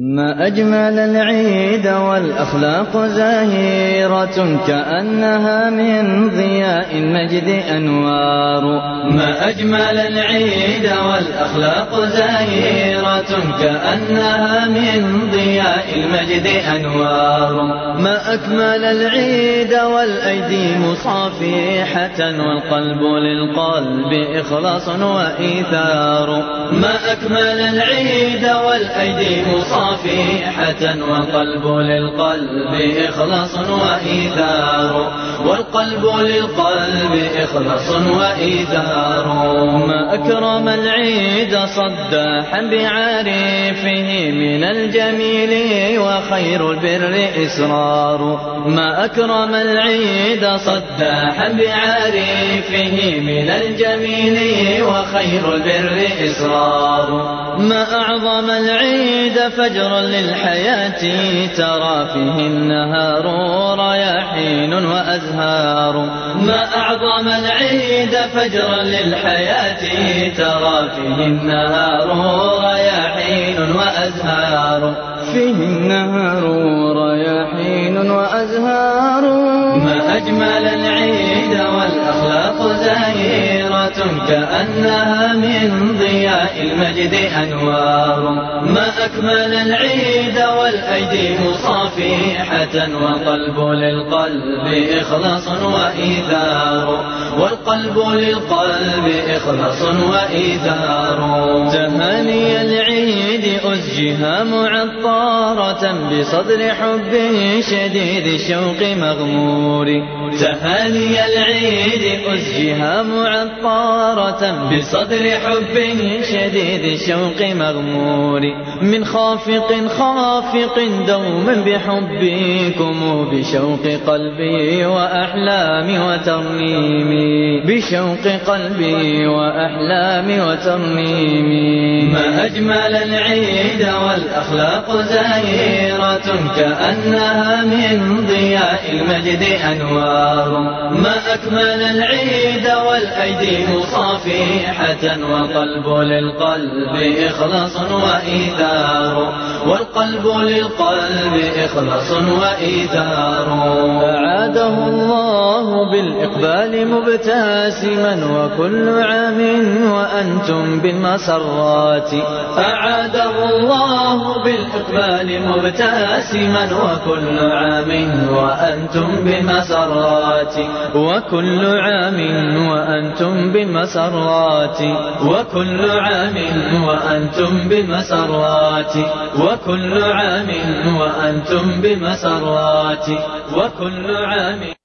ما أجمل العيد والأخلاق زاهرة كأنها من ضياء المجد أنوار. ما أجمل العيد والأخلاق زاهرة كأنها من ضياء المجد أنوار. ما أكمل العيد والأيدي مصافحة والقلب للقلب إخلاص وإيثار. ما أكمل العيد والأيدي مصافحة صفيحة والقلب للقلب إخلاص وإيثار. والقلب للقلب إخلاص وإيثار. ما أكرم العيد صداحا بعارفه من الجميل وخير البر إسرار. ما أكرم العيد صداحا بعارفه من الجميل وخير البر إسرار. ما أعظم العيد فجر فجرا للحياة ترى فيه النهار رياحين وأزهار. ما أعظم العيد فجرا للحياة ترى فيه النهار رياحين وأزهار. فيه النهار رياحين وأزهار. ما أجمل زاهرة كأنها من ضياء المجد أنوار. ما أكمل العيد والأيدي مصافحة والقلب للقلب إخلاص وإيثار. والقلب للقلب إخلاص وإيثار. تهاني العيد أزجها معطارة بصدر حب شديد الشوق مغمور. تهاني العيد أزجها معطارة بصدر حب شديد الشوق مغمور. من خافق خافق دوما بحبكم بشوق قلبي وأحلامي وترنيمي. بشوق قلبي وأحلامي وترنيمي. ما أجمل العيد والأخلاق زاهرة كأنها من ضياء المجد أنوار. ما أكمل العيد والأيدي مصافحة والقلب للقلب إخلاص وإيثار. والقلب للقلب إخلاص وإيثار. أعاده الله بالإقبال مبتسما وكل عام وأنتم بالمسرات. أعاده الله بالإقبال مبتسما وكل عام وأنتم بالمسرات وكل عام وأنتم بالمسرات وكل عام وأنتم بالمسرات وكل عام وأنتم بالمسرات وكل عام